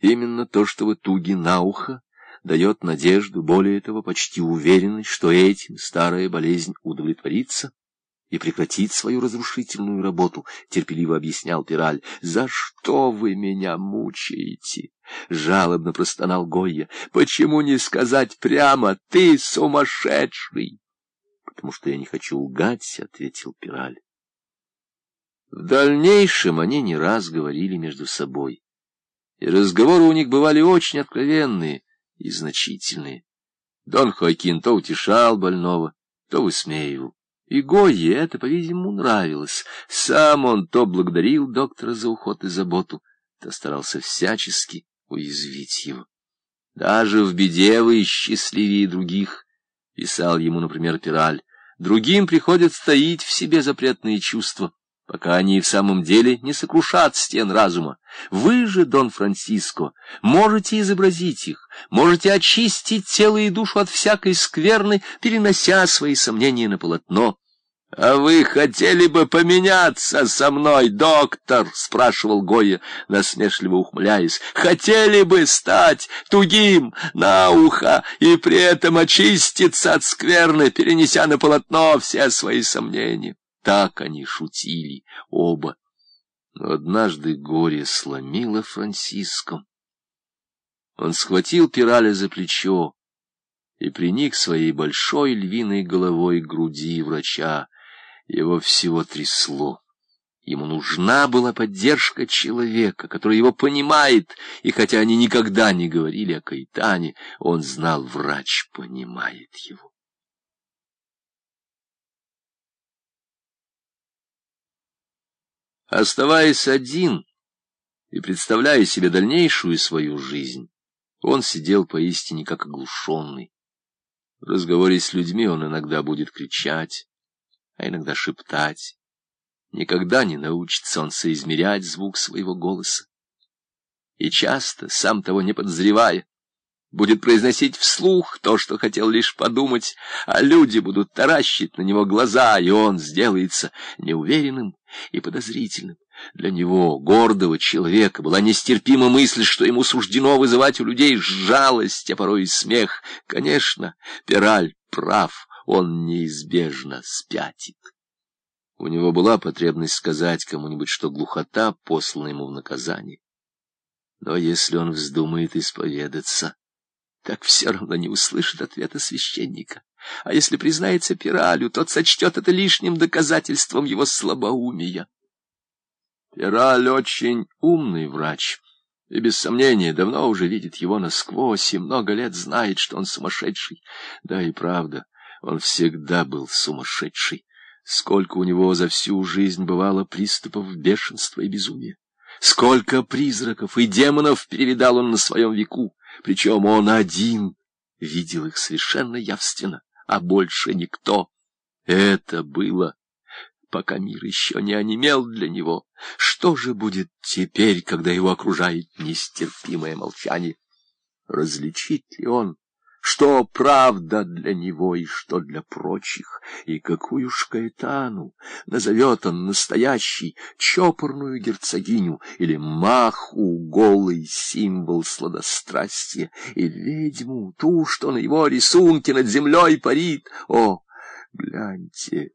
Именно то, что вы туги на ухо, дает надежду, более того, почти уверенность, что этим старая болезнь удовлетворится и прекратит свою разрушительную работу, — терпеливо объяснял Пираль. — За что вы меня мучаете? — жалобно простонал Гойя. — Почему не сказать прямо «ты сумасшедший»? — Потому что я не хочу лгать, — ответил Пираль. В дальнейшем они не раз говорили между собой и разговоры у них бывали очень откровенные и значительные. Дон Хоакин то утешал больного, то высмеивал. И Гойе это, по-видимому, нравилось. Сам он то благодарил доктора за уход и заботу, то старался всячески уязвить его. Даже в беде вы счастливее других, — писал ему, например, Пираль. Другим приходится таить в себе запретные чувства, пока они и в самом деле не сокрушат стен разума. Вы же, Дон Франциско, можете изобразить их, можете очистить тело и душу от всякой скверны, перенося свои сомнения на полотно. — А вы хотели бы поменяться со мной, доктор? — спрашивал Гоя, насмешливо ухмыляясь. — Хотели бы стать тугим на ухо и при этом очиститься от скверны, перенеся на полотно все свои сомнения? Так они шутили оба. Но однажды горе сломило Франциско. Он схватил Пираля за плечо и приник своей большой львиной головой к груди врача. Его всего трясло. Ему нужна была поддержка человека, который его понимает, и хотя они никогда не говорили о Кайтане, он знал, врач понимает его. Оставаясь один и представляя себе дальнейшую свою жизнь, он сидел поистине как оглушенный. В разговоре с людьми он иногда будет кричать, а иногда шептать. Никогда не научится он соизмерять звук своего голоса. И часто, сам того не подозревая, будет произносить вслух то, что хотел лишь подумать, а люди будут таращить на него глаза, и он сделается неуверенным и подозрительным. Для него, гордого человека, была нестерпима мысль, что ему суждено вызывать у людей жалость, а порой и смех. Конечно, Пираль прав, он неизбежно спятит. У него была потребность сказать кому-нибудь, что глухота послана ему в наказание. Но если он вздумает исповедаться так все равно не услышит ответа священника. А если признается Пиралю, тот сочтет это лишним доказательством его слабоумия. Пираль очень умный врач, и без сомнения давно уже видит его насквозь и много лет знает, что он сумасшедший. Да и правда, он всегда был сумасшедший. Сколько у него за всю жизнь бывало приступов бешенства и безумия. Сколько призраков и демонов перевидал он на своем веку. Причем он один видел их совершенно явственно, а больше никто. Это было, пока мир еще не онемел для него. Что же будет теперь, когда его окружает нестерпимое молчание? Различит ли он что правда для него и что для прочих, и какую ж Каэтану назовет он настоящий чопорную герцогиню или маху голый символ сладострастия, и ведьму, ту, что на его рисунке над землей парит. О, гляньте,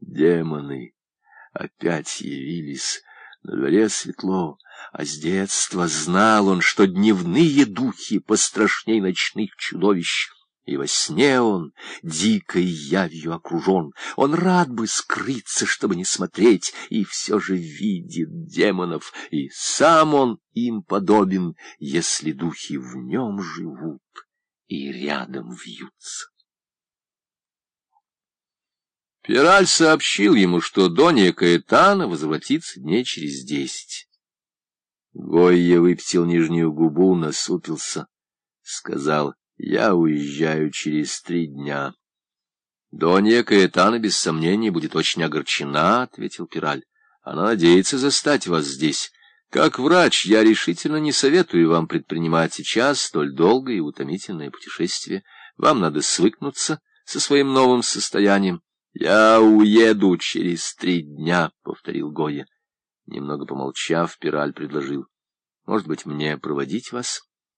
демоны опять явились, на дворе светло, а с детства знал он, что дневные духи пострашней ночных чудовищ. И во сне он дикой явью окружен. Он рад бы скрыться, чтобы не смотреть, и все же видит демонов, и сам он им подобен, если духи в нем живут и рядом вьются. Пираль сообщил ему, что Донья Каэтана возвратится дней через десять. Гойя выпятил нижнюю губу, насупился, сказал, «Я уезжаю через три дня». «Донья Каэтана, без сомнения, будет очень огорчена», — ответил Пираль. «Она надеется застать вас здесь. Как врач я решительно не советую вам предпринимать сейчас столь долгое и утомительное путешествие. Вам надо свыкнуться со своим новым состоянием». «Я уеду через три дня», — повторил Гойя. Немного помолчав, Пираль предложил. Может быть, мне проводить вас?